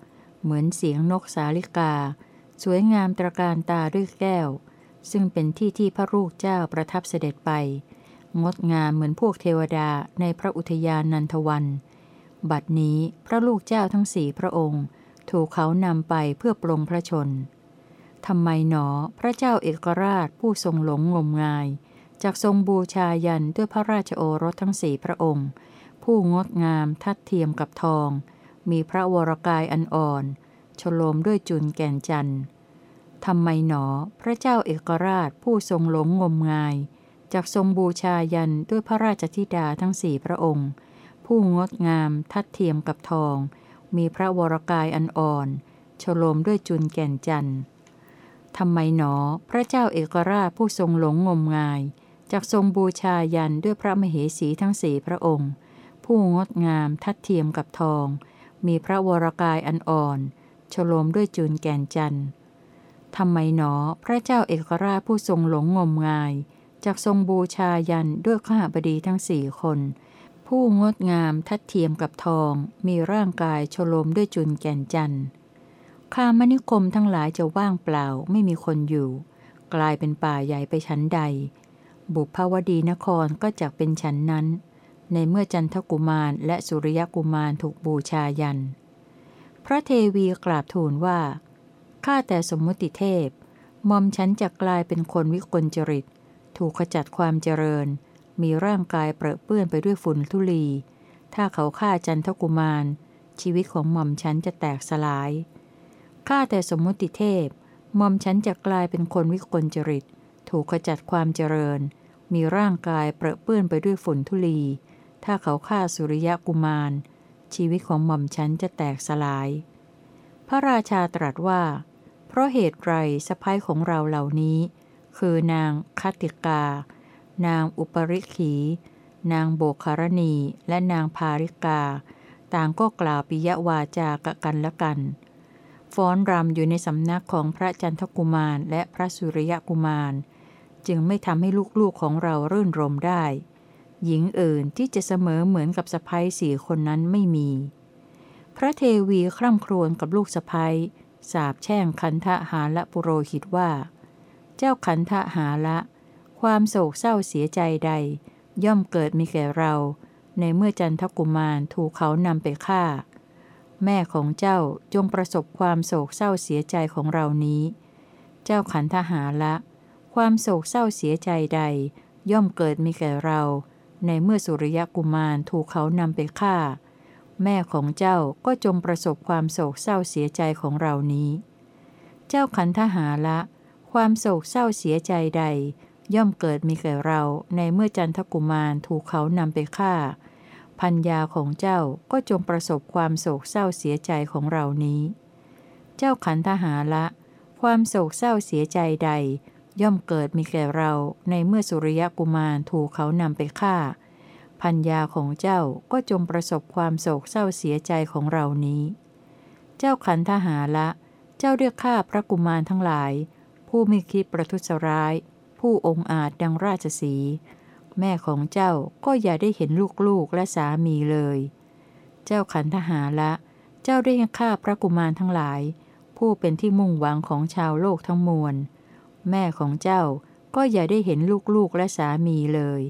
เหมือนเสียงนกสาลิกา สวยงามตระการตาด้วยแก้ว ซึ่งเป็นที่ที่พระลูกเจ้าประทับเสด็จไป งดงามเหมือนพวกเทวดาในพระอุทยานนันทวัน บัดนี้พระลูกเจ้าทั้งสี่พระองค์ ถูกเขานำไปเพื่อปลงพระชนทำไมหนอพระเจ้าเอกราชผู้ทรงหลงงมงายจากทรงบูชายันด้วยพระราชโอรสทั้งสี่พระองค์ ผู้งดงามทัดเทียมกับทอง มีพระวรกายอันอ่อนชโลมด้วยจุนแก่นจันทร์ทำไมหนอพระเจ้าเอกราชผู้ทรงหลงงมงายจากทรงบูชายันด้วยพระราชธิดาทั้งสี่พระองค์ ผู้งดงามทัดเทียมกับทอง มีพระวรกายอันอ่อนฉโลมด้วยจุนแก่นจันทร์ทำไมหนอพระเจ้าเอกราชผู้ทรงหลงงมงายจากทรงบูชายันด้วยพระมเหสีทั้งสี่พระองค์ ผู้งดงามทัดเทียมกับทอง มีพระวรกายอันอ่อน ฉโลมด้วยจุนแก่นจันทร์ทำไมหนอพระเจ้าเอกราชผู้ทรงหลงงมงายจากทรงบูชายันด้วยข้าบดีทั้งสี่คน ผู้งดงามทัดเทียมกับทอง มีร่างกายชโลมด้วยจุนแก่นจันทร์ข้ามนิคมทั้งหลายจะว่างเปล่าไม่มีคนอยู่ กลายเป็นป่าใหญ่ไปชั้นใด บุพาวดีนครก็จะเป็นชั้นนั้น ในเมื่อจันทกุมารและสุริยกุมารถูกบูชายัน พระเทวีกราบทูลว่า ข้าแต่สมมุติเทพมอมฉันจะกลายเป็นคนวิกลจริต ถูกขจัดความเจริญ มีร่างกายเปรอะเปื้อนไปด้วยฝุ่นทุลี ถ้าเขาฆ่าจันทกุมาร ชีวิตของหม่อมฉันจะแตกสลาย ข้าแต่สมมุติเทพมอมฉันจะกลายเป็นคนวิกลจริต ถูกขจัดความเจริญ มีร่างกายเปรอะเปื้อนไปด้วยฝุ่นทุลี ถ้าเขาฆ่าสุริยะกุมาร ชีวิตของหม่อมฉันจะแตกสลาย พระราชาตรัสว่า เพราะเหตุไรสะพ้ายของเราเหล่านี้ คือนางคติกา นางอุปริขี นางโบคารณี และนางพาริกา ต่างก็กล่าวปิยวาจากับกันและกัน ฟ้อนรำอยู่ในสำนักของพระจันทกุมารและพระสุริยกุมาร จึงไม่ทำให้ลูกๆของเรารื่นรมได้ หญิงอื่นที่จะเสมอเหมือนกับสะพ้ายสี่คนนั้นไม่มี พระเทวีคร่ำครวญกับลูกสะพ้ายสาบแช่งขันธหาละปุโรหิตว่า เจ้าขันธหาละ ความโศกเศร้าเสียใจใด ย่อมเกิดมีแก่เรา ในเมื่อจันทกุมารถูกเขานำไปฆ่า แม่ของเจ้าจงประสบความโศกเศร้าเสียใจของเรานี้ เจ้าขันธหาละ ความโศกเศร้าเสียใจใด ย่อมเกิดมีแก่เรา ในเมื่อสุริยกุมารถูกเขานำไปฆ่า แม่ของเจ้าก็จงประสบความโศกเศร้าเสียใจของเรานี้ เจ้าขันธหาละ ความโศกเศร้าเสียใจใด ย่อมเกิดมีแก่เราในเมื่อจันทกุมารถูกเขานำไปฆ่า พัญญาของเจ้าก็จงประสบความโศกเศร้าเสียใจของเรานี้ เจ้าขันธหาละ ความโศกเศร้าเสียใจใด ย่อมเกิดมีแก่เราในเมื่อสุริยกุมารถูกเขานำไปฆ่า พัญญาของเจ้าก็จงประสบความโศกเศร้าเสียใจของเรานี้ เจ้าขันทหาละ เจ้าเรียกข้าพระกุมารทั้งหลาย ผู้มีคิดประทุษร้าย ผู้องอาจดังราชสี แม่ของเจ้าก็อย่าได้เห็นลูกๆและสามีเลย เจ้าขันทหาละ เจ้าได้ข้าพระกุมารทั้งหลาย ผู้เป็นที่มุ่งหวังของชาวโลกทั้งมวล แม่ของเจ้าก็อย่าได้เห็นลูกๆและสามีเลย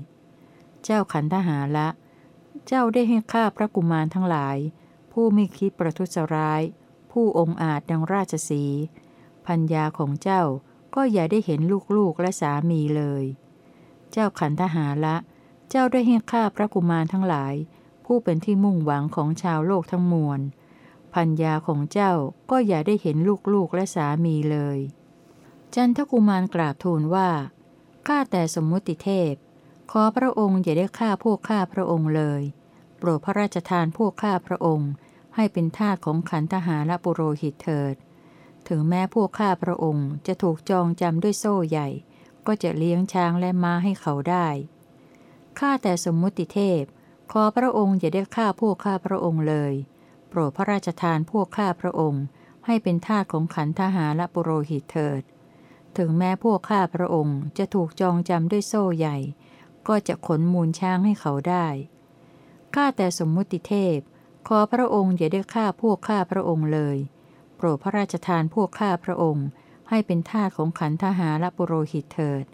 เจ้าขันธหาละ เจ้าได้ให้ข้าพระกุมารทั้งหลาย ผู้ไม่คิดประทุษร้าย ผู้องอาจดังราชสีพัญญาของเจ้าก็อย่าได้เห็นลูกๆและสามีเลย เจ้าขันธหาละ เจ้าได้ให้ข้าพระกุมารทั้งหลาย ผู้เป็นที่มุ่งหวังของชาวโลกทั้งมวลพัญญาของเจ้าก็อย่าได้เห็นลูกๆและสามีเลย จันทกุมารกราบทูลว่า ข้าแต่สมมุติเทพ ขอพระองค์อย่าได้ฆ่าพวกข้าพระองค์เลย โปรดพระราชทานพวกข้าพระองค์ ให้เป็นทาสของขันธหาและปุโรหิตเถิด ถึงแม้พวกข้าพระองค์จะถูกจองจำด้วยโซ่ใหญ่ ก็จะเลี้ยงช้างและม้าให้เขาได้ ข้าแต่สมมุติเทพ ขอพระองค์อย่าได้ฆ่าพวกข้าพระองค์เลย โปรดพระราชทานพวกข้าพระองค์ ให้เป็นทาสของขันทหารและปุโรหิตเถิด ถึงแม้พวกข้าพระองค์จะถูกจองจำด้วยโซ่ใหญ่ ก็จะขนมูลช้างให้เขาได้ ข้าแต่สมมุติเทพ ขอพระองค์อย่าได้ฆ่าพวกข้าพระองค์เลย โปรดพระราชทานพวกข้าพระองค์ ให้เป็นทาสของขันทหารและปุโรหิตเถิด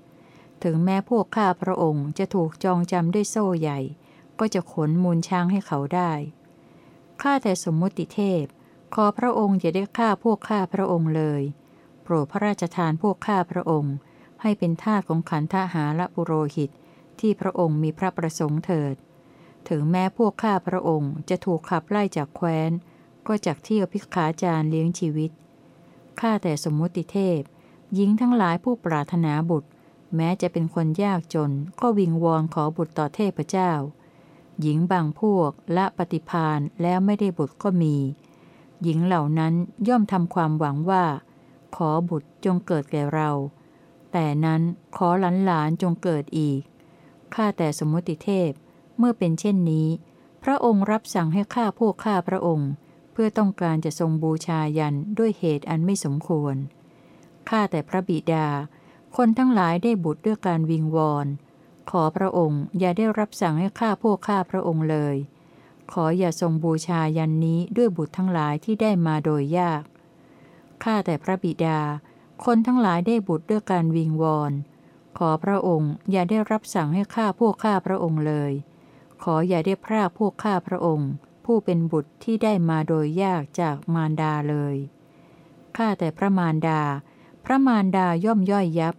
ถึงแม้พวกข้าพระองค์จะถูกจองจำด้วยโซ่ใหญ่ ก็จะขนมูลช้างให้เขาได้ ข้าแต่สมมุติเทพ ขอพระองค์อย่าได้ฆ่าพวกข้าพระองค์เลย โปรดพระราชทานพวกข้าพระองค์ ให้เป็นทาสของขันทหาและปุโรหิต ที่พระองค์มีพระประสงค์เถิด ถึงแม้พวกข้าพระองค์จะถูกขับไล่จากแคว้น ก็จากเที่ยวพิกขาจารเลี้ยงชีวิต ข้าแต่สมมุติเทพ หญิงทั้งหลายผู้ปรารถนาบุตร แม้จะเป็นคนยากจน ก็วิงวอนขอบุตรต่อเทพเจ้า หญิงบางพวกละปฏิพานแล้วไม่ได้บุตรก็มี หญิงเหล่านั้นย่อมทำความหวังว่า ขอบุตรจงเกิดแก่เรา แต่นั้นขอหลานหลานจงเกิดอีก ข้าแต่สมุติเทพ เมื่อเป็นเช่นนี้ พระองค์รับสั่งให้ข้าพวกข้าพระองค์ เพื่อต้องการจะทรงบูชายันด้วยเหตุอันไม่สมควร ข้าแต่พระบิดา คนทั้งหลายได้บุตรด้วยการวิงวอนขอพระองค์อย่าได้รับสั่งให้ข้าพวกข้าพระองค์เลย ขออย่าทรงบูชายันนี้ด้วยบุตรทั้งหลายที่ได้มาโดยยาก ข้าแต่พระบิดา คนทั้งหลายได้บุตรด้วยการวิงวอน ขอพระองค์อย่าได้รับสั่งให้ข้าพวกข้าพระองค์เลย ขออย่าได้พรากพวกข้าพระองค์ ผู้เป็นบุตรที่ได้มาโดยยากจากมารดาเลย ข้าแต่พระมารดา พระมารดาย่อมย่อยยับ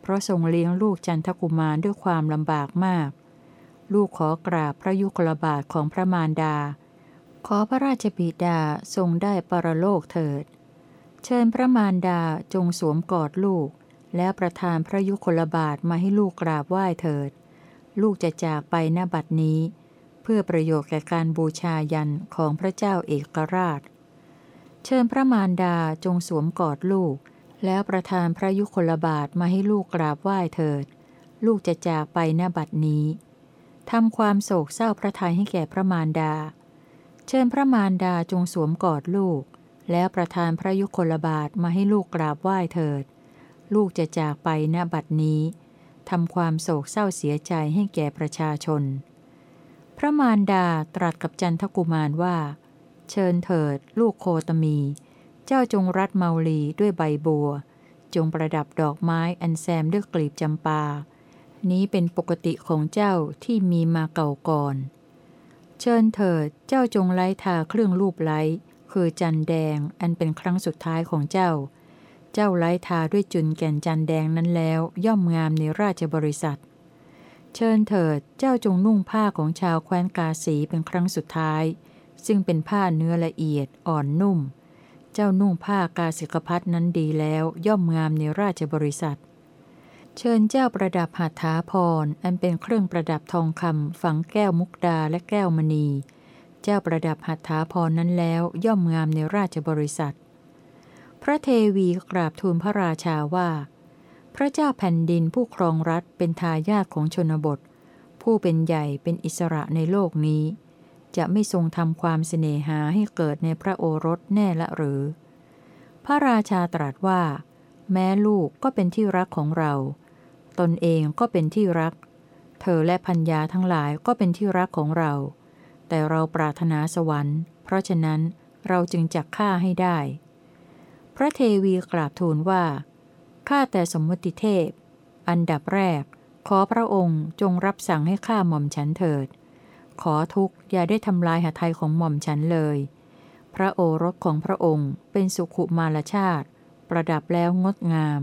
เพราะทรงเลี้ยงลูกจันทกุมารด้วยความลำบากมาก ลูกขอกราบพระยุคลบาทของพระมารดา ขอพระราชบิดาทรงได้ปรโลกเถิด เชิญพระมารดาจงสวมกอดลูก แล้วประทานพระยุคลบาทมาให้ลูกกราบไหว้เถิด ลูกจะจากไปณบัดนี้ เพื่อประโยชน์แก่การบูชายันของพระเจ้าเอกราช เชิญพระมารดาจงสวมกอดลูก แล้วประทานพระยุคลบาทมาให้ลูกกราบไหว้เถิด ลูกจะจากไปณบัดนี้ทำความโศกเศร้าพระทัยให้แก่พระมารดา เชิญพระมารดาจงสวมกอดลูก แล้วประทานพระยุคลบาทมาให้ลูกกราบไหว้เถิด ลูกจะจากไปณบัดนี้ทำความโศกเศร้าเสียใจให้แก่ประชาชน พระมารดาตรัสกับจันทกุมารว่า เชิญเถิด ลูกโคตมี เจ้าจงรัดเมาลีด้วยใบบัว จงประดับดอกไม้อันแซมด้วยกลีบจำปา นี้เป็นปกติของเจ้าที่มีมาเก่าก่อน เชิญเถิด เจ้าจงไล้ทาเครื่องรูปไล้ คือจันแดงอันเป็นครั้งสุดท้ายของเจ้า เจ้าไล้ทาด้วยจุนแก่นจันแดงนั้นแล้วย่อมงามในราชบริษัท เชิญเถิดเจ้าจงนุ่งผ้าของชาวแคว้นกาสีเป็นครั้งสุดท้าย ซึ่งเป็นผ้าเนื้อละเอียดอ่อนนุ่ม เจ้านุ่งผ้ากาสิกพัดนั้นดีแล้วย่อมงามในราชบริษัท เชิญเจ้าประดับหัตถาพรอันเป็นเครื่องประดับทองคำฝังแก้วมุกดาและแก้วมณี เจ้าประดับหัตถาพรนั้นแล้วย่อมงามในราชบริษัท พระเทวีกราบทูลพระราชาว่า พระเจ้าแผ่นดินผู้ครองรัฐเป็นทายาทของชนบท ผู้เป็นใหญ่เป็นอิสระในโลกนี้ จะไม่ทรงทำความเสน่หาให้เกิดในพระโอรสแน่ละหรือ พระราชาตรัสว่า แม้ลูกก็เป็นที่รักของเรา ตนเองก็เป็นที่รัก เธอและพัญญาทั้งหลายก็เป็นที่รักของเรา แต่เราปรารถนาสวรรค์ เพราะฉะนั้นเราจึงจักฆ่าให้ได้ พระเทวีกราบทูลว่าข้าแต่สมมติเทพ อันดับแรก ขอพระองค์จงรับสั่งให้ข้าหม่อมฉันเถิด ขอทุกอย่าได้ทำลายหาไทยของหม่อมฉันเลย พระโอรสของพระองค์เป็นสุขุมารชาติ ประดับแล้วงดงาม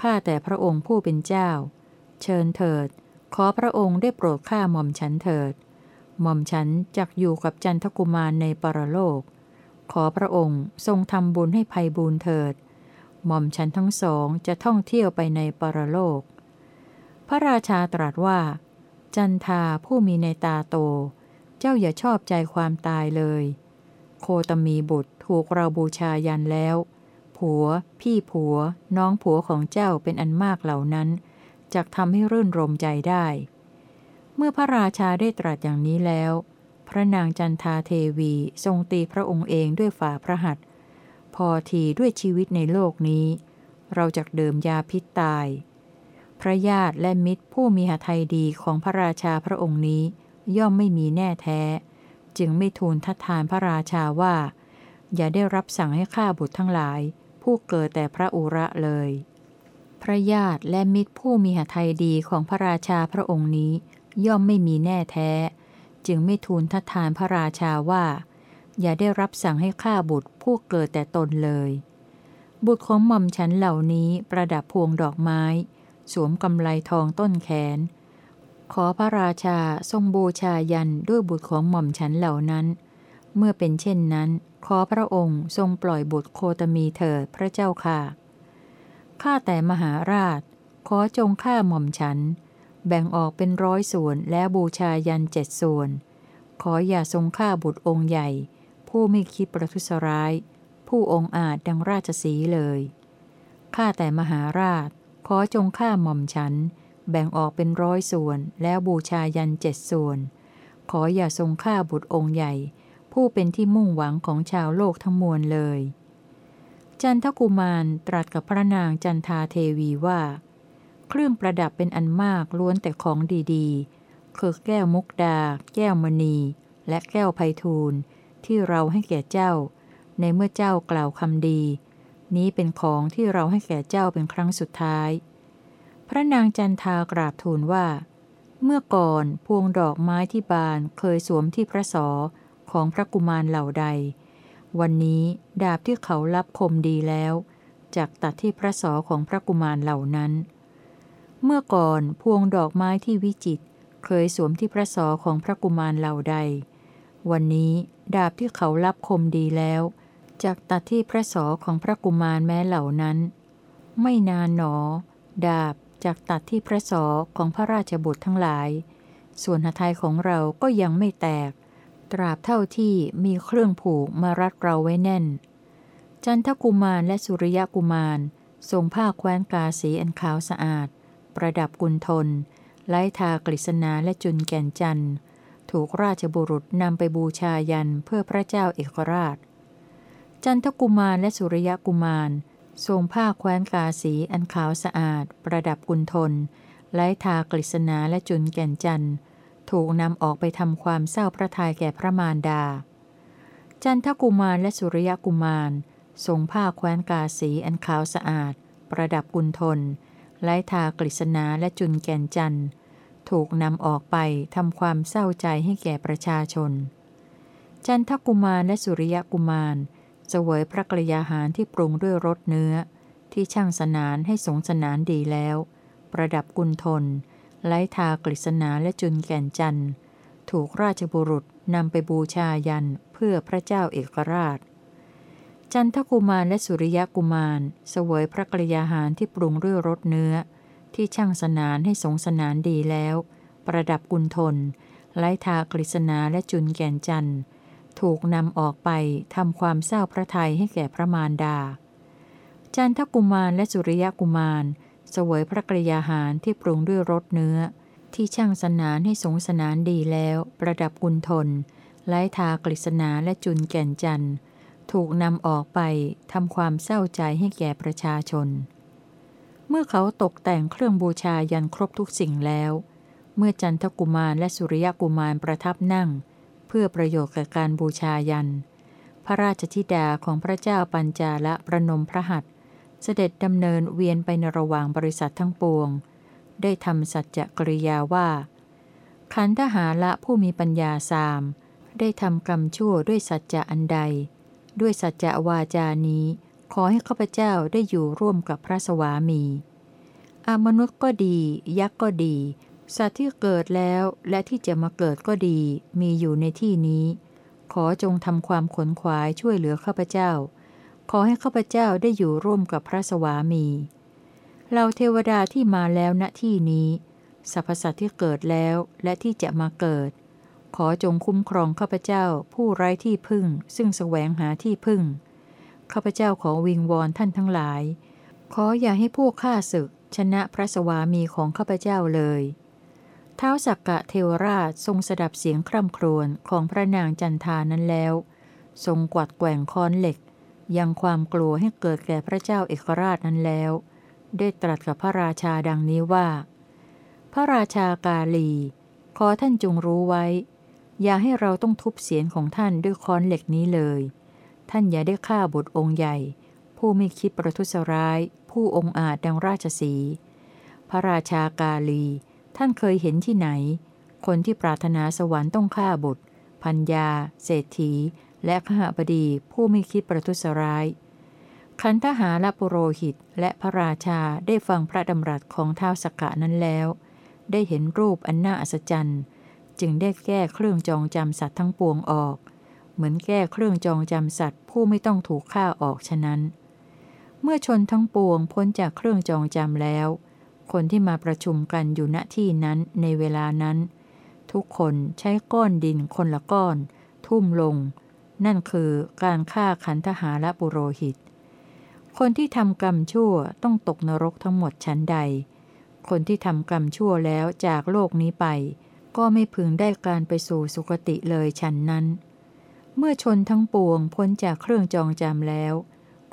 ข้าแต่พระองค์ผู้เป็นเจ้า เชิญเถิด ขอพระองค์ได้โปรดข้าหม่อมฉันเถิด หม่อมฉันจักอยู่กับจันทกุมารในปรโลก ขอพระองค์ทรงทำบุญให้ภัยบุญเถิด หม่อมฉันทั้งสองจะท่องเที่ยวไปในปรโลก พระราชาตรัสว่า จันทาผู้มีในตาโต เจ้าอย่าชอบใจความตายเลย โคตมีบุตรถูกเราบูชายันแล้ว ผัว พี่ผัว น้องผัวของเจ้าเป็นอันมากเหล่านั้น จะทำให้รื่นรมใจได้ เมื่อพระราชาได้ตรัสอย่างนี้แล้ว พระนางจันทาเทวีทรงตีพระองค์เองด้วยฝ่าพระหัตถ์พอทีด้วยชีวิตในโลกนี้ เราจะเดิมยาพิษตาย พระญาติและมิตรผู้มีหทัยดีของพระราชาพระองค์นี้ ย่อมไม่มีแน่แท้ จึงไม่ทูลทัดทานพระราชาว่า อย่าได้รับสั่งให้ฆ่าบุตรทั้งหลาย ผู้เกิดแต่พระอุระเลย พระญาติและมิตรผู้มีหทัยดีของพระราชาพระองค์นี้ ย่อมไม่มีแน่แท้ จึงไม่ทูลทัดทานพระราชาว่า อย่าได้รับสั่งให้ฆ่าบุตรผู้เกิดแต่ตนเลย บุตรของหม่อมฉันเหล่านี้ประดับพวงดอกไม้ สวมกำไลทองต้นแขน ขอพระราชาทรงบูชายันด้วยบุตรของหม่อมฉันเหล่านั้น เมื่อเป็นเช่นนั้น ขอพระองค์ทรงปล่อยบุตรโคตมีเถิดพระเจ้าค่ะข้าแต่มหาราช ขอจงฆ่าหม่อมฉัน แบ่งออกเป็นร้อยส่วนแล้วบูชายันเจ็ดส่วน ขออย่าทรงฆ่าบุตรองค์ใหญ่ ผู้ไม่คิดประทุษร้าย ผู้องค์อาจดังราชสีเลยข้าแต่มหาราช ขอจงฆ่าหม่อมฉัน แบ่งออกเป็นร้อยส่วนแล้วบูชายันเจ็ดส่วน ขออย่าทรงฆ่าบุตรองค์ใหญ่ ผู้เป็นที่มุ่งหวังของชาวโลกทั้งมวลเลย จันทกุมารตรัสกับพระนางจันทาเทวีว่า เครื่องประดับเป็นอันมากล้วนแต่ของดีๆ คือแก้วมุกดา แก้วมณี และแก้วไพฑูรย์ที่เราให้แก่เจ้า ในเมื่อเจ้ากล่าวคำดี นี้เป็นของที่เราให้แก่เจ้าเป็นครั้งสุดท้าย พระนางจันทากราบทูลว่า เมื่อก่อนพวงดอกไม้ที่บานเคยสวมที่พระสอของพระกุมารเหล่าใด วันนี้ดาบที่เขารับคมดีแล้วจากตัดที่พระสอของพระกุมารเหล่านั้น เมื่อก่อนพวงดอกไม้ที่วิจิตเคยสวมที่พระสอของพระกุมารเหล่าใด วันนี้ดาบที่เขารับคมดีแล้วจากตัดที่พระสอของพระกุมารแม้เหล่านั้น ไม่นานหนอ ดาบจากตัดที่พระสอของพระราชบุตรทั้งหลาย ส่วนหทัยของเราก็ยังไม่แตก ตราบเท่าที่มีเครื่องผูกมารัดเราไว้แน่น จันทกุมารและสุริยกุมารทรงผ้าแคว้นกาสีอันขาวสะอาด ประดับกุลทนไล้ทากฤษณาและจุนแก่นจันทร์ ถูกราชบุรุษนำไปบูชายันเพื่อพระเจ้าเอกราช จันทกุมารและสุริยกุมาร ทรงผ้าแคว้นกาสีอันขาวสะอาด ประดับกุลทนไล้ทากฤษณาและจุนแก่นจันทร์ ถูกนำออกไปทำความเศร้าพระทัยแก่พระมารดา จันทกุมารและสุริยกุมาร ทรงผ้าแคว้นกาสีอันขาวสะอาด ประดับกุลทน ไล้ทากฤษณาและจุนแก่นจันทร์ ถูกนำออกไปทำความเศร้าใจให้แก่ประชาชน จันทกุมารและสุริยกุมารเสวยพระกริยาหารที่ปรุงด้วยรสเนื้อ ที่ช่างสนานให้สงสนานดีแล้ว ประดับกุลทนไล้ทากฤษณาและจุนแก่นจันทร์ ถูกราชบุรุษนำไปบูชายันเพื่อพระเจ้าเอกราช จันทกุมารและสุริยกุมารเสวยพระกริยาหารที่ปรุงด้วยรสเนื้อ ที่ช่างสนานให้สงสนานดีแล้ว ประดับกุลทนไล้ทากฤษณาและจุนแก่นจันทร์ถูกนำออกไปทำความเศร้าพระทัยให้แก่พระมารดา จันทกุมารและสุริยกุมาร เสวยพระกริยาหารที่ปรุงด้วยรสเนื้อ ที่ช่างสนานให้สงสนานดีแล้ว ประดับกุลทนไล้ทากฤษณาและจุนแก่นจันท์ ถูกนำออกไปทำความเศร้าใจให้แก่ประชาชน เมื่อเขาตกแต่งเครื่องบูชายันครบทุกสิ่งแล้ว เมื่อจันทกุมารและสุริยกุมารประทับนั่ง เพื่อประโยชน์แก่การบูชายัน พระราชธิดาของพระเจ้าปัญจาละประนมพระหัตเสด็จดำเนินเวียนไปในระหว่างบริษัททั้งปวง ได้ทำสัจจกริยาว่า ขันธหาละผู้มีปัญญาสาม ได้ทำกรรมชั่วด้วยสัจจะอันใด ด้วยสัจจะวาจานี้ ขอให้ข้าพเจ้าได้อยู่ร่วมกับพระสวามี อามนุษย์ก็ดี ยักษ์ก็ดี สัตว์ที่เกิดแล้วและที่จะมาเกิดก็ดี มีอยู่ในที่นี้ ขอจงทำความขนขวายช่วยเหลือข้าพเจ้า ขอให้ข้าพเจ้าได้อยู่ร่วมกับพระสวามีเราเทวดาที่มาแล้วณที่นี้สรรพสัตว์ที่เกิดแล้วและที่จะมาเกิด ขอจงคุ้มครองข้าพเจ้าผู้ไร้ที่พึ่ง ซึ่งแสวงหาที่พึ่ง ข้าพเจ้าขอวิงวอนท่านทั้งหลาย ขออย่าให้ผู้ฆ่าศึก ชนะพระสวามีของข้าพเจ้าเลยเท้าสักกะเทวราชทรงสดับเสียงคร่ำครวญของพระนางจันทานั้นแล้ว ทรงกวัดแกว่งค้อนเหล็ก ยังความกลัวให้เกิดแก่พระเจ้าเอกราชนั้นแล้ว ได้ตรัสกับพระราชาดังนี้ว่า พระราชากาลี ขอท่านจงรู้ไว้ อย่าให้เราต้องทุบเสียนของท่านด้วยค้อนเหล็กนี้เลย ท่านอย่าได้ฆ่าบุตรองค์ใหญ่ ผู้ไม่คิดประทุษร้าย ผู้องอาจดังราชสี พระราชากาลี ท่านเคยเห็นที่ไหน คนที่ปรารถนาสวรรค์ต้องฆ่าบุตรพัญญา เศรษฐี และขหบดีผู้ไม่คิดประทุษร้าย คันทหารแลปุโรหิตและพระราชาได้ฟังพระดำรัสของท้าวสกกะนั้นแล้ว ได้เห็นรูปอันน่าอัศจรรย์ จึงได้แก้เครื่องจองจำสัตว์ทั้งปวงออก เหมือนแก้เครื่องจองจำสัตว์ผู้ไม่ต้องถูกฆ่าออกฉะนั้น เมื่อชนทั้งปวงพ้นจากเครื่องจองจำแล้ว คนที่มาประชุมกันอยู่ณที่นั้นในเวลานั้น ทุกคนใช้ก้อนดินคนละก้อน ทุ่มลง นั่นคือการฆ่าขันธหาและปุโรหิต คนที่ทำกรรมชั่วต้องตกนรกทั้งหมดชั้นใด คนที่ทำกรรมชั่วแล้วจากโลกนี้ไป ก็ไม่พึงได้การไปสู่สุคติเลยฉันนั้น เมื่อชนทั้งปวงพ้นจากเครื่องจองจำแล้ว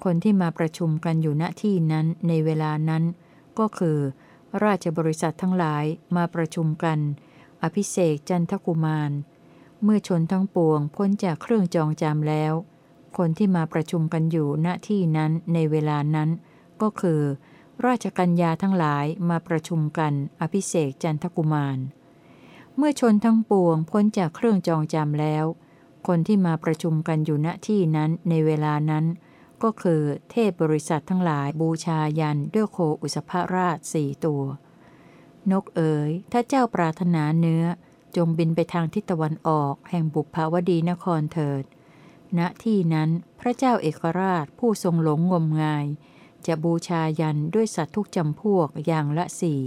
คนที่มาประชุมกันอยู่ณที่นั้นในเวลานั้น ก็คือ ราชบริษัททั้งหลายมาประชุมกัน อภิเษกจันทกุมาร เมื่อชนทั้งปวงพ้นจากเครื่องจองจำแล้ว คนที่มาประชุมกันอยู่ณที่นั้นในเวลานั้น ก็คือ ราชกัญญาทั้งหลายมาประชุมกัน อภิเษกจันทกุมาร เมื่อชนทั้งปวงพ้นจากเครื่องจองจำแล้ว คนที่มาประชุมกันอยู่ณที่นั้นในเวลานั้น ก็คือเทพบริษัททั้งหลายบูชายันด้วยโคอุสภราชสี่ตัว นกเอ๋ย ถ้าเจ้าปรารถนาเนื้อ จงบินไปทางทิศตะวันออก แห่งบุพภาวดีนครเถิด ณที่นั้นพระเจ้าเอกราชผู้ทรงหลงงมงาย จะบูชายันด้วยสัตว์ทุกจำพวกอย่างละสี่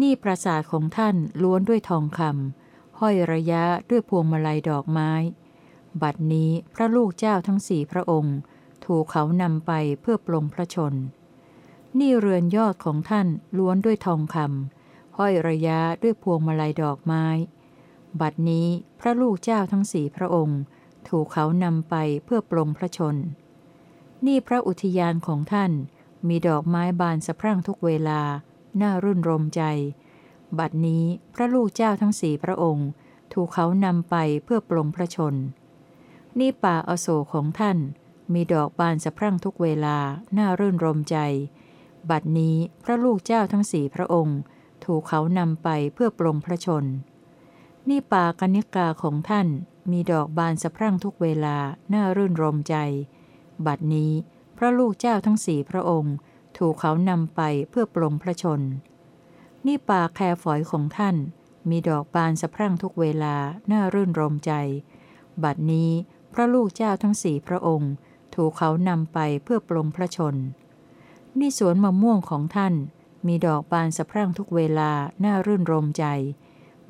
นี่ปราสาทของท่านล้วนด้วยทองคำห้อยระยะด้วยพวงมาลัยดอกไม้ บัดนี้พระลูกเจ้าทั้งสี่พระองค์ ถูกเขานำไปเพื่อปลงพระชน นี่เรือนยอดของท่านล้วนด้วยทองคำห้อยระยะด้วยพวงมาลัยดอกไม้ บัดนี้พระลูกเจ้าทั้งสี่พระองค์ ถูกเขานำไปเพื่อปลงพระชน นี่พระอุทยานของท่านมีดอกไม้บานสะพรั่งทุกเวลา น่ารื่นรมใจ บัดนี้พระลูกเจ้าทั้งสี่พระองค์ ถูกเขานำไปเพื่อปลงพระชน นี่ป่าอโศกของท่าน มีดอกบานสะพรั่งทุกเวลา น่ารื่นรมใจ บัดนี้พระลูกเจ้าทั้งสี่พระองค์ ถูกเขานำไปเพื่อปลงพระชน นี่ป่ากนิกาของท่าน มีดอกบานสะพรั่งทุกเวลา น่ารื่นรมใจ บัดนี้พระลูกเจ้าทั้งสี่พระองค์ ถูกเขานำไปเพื่อปลงพระชน นี่ป่าแครฝอยของท่าน มีดอกบานสะพรั่งทุกเวลา น่ารื่นรมใจ บัดนี้พระลูกเจ้าทั้งสี่พระองค์ ถูกเขานำไปเพื่อปลงพระชน นี่สวนมะม่วงของท่าน มีดอกบานสะพรั่งทุกเวลา น่ารื่นรมใจ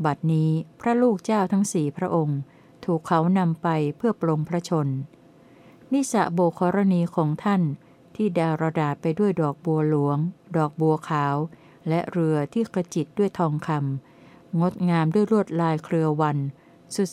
บัดนี้พระลูกเจ้าทั้งสี่พระองค์ ถูกเขานำไปเพื่อปลงพระชน นิสะโบครณีของท่าน ที่ดารดาษไปด้วยดอกบัวหลวง ดอกบัวขาว และเรือที่กระจิตด้วยทองคำงดงามด้วยลวดลายเครือวัน สุด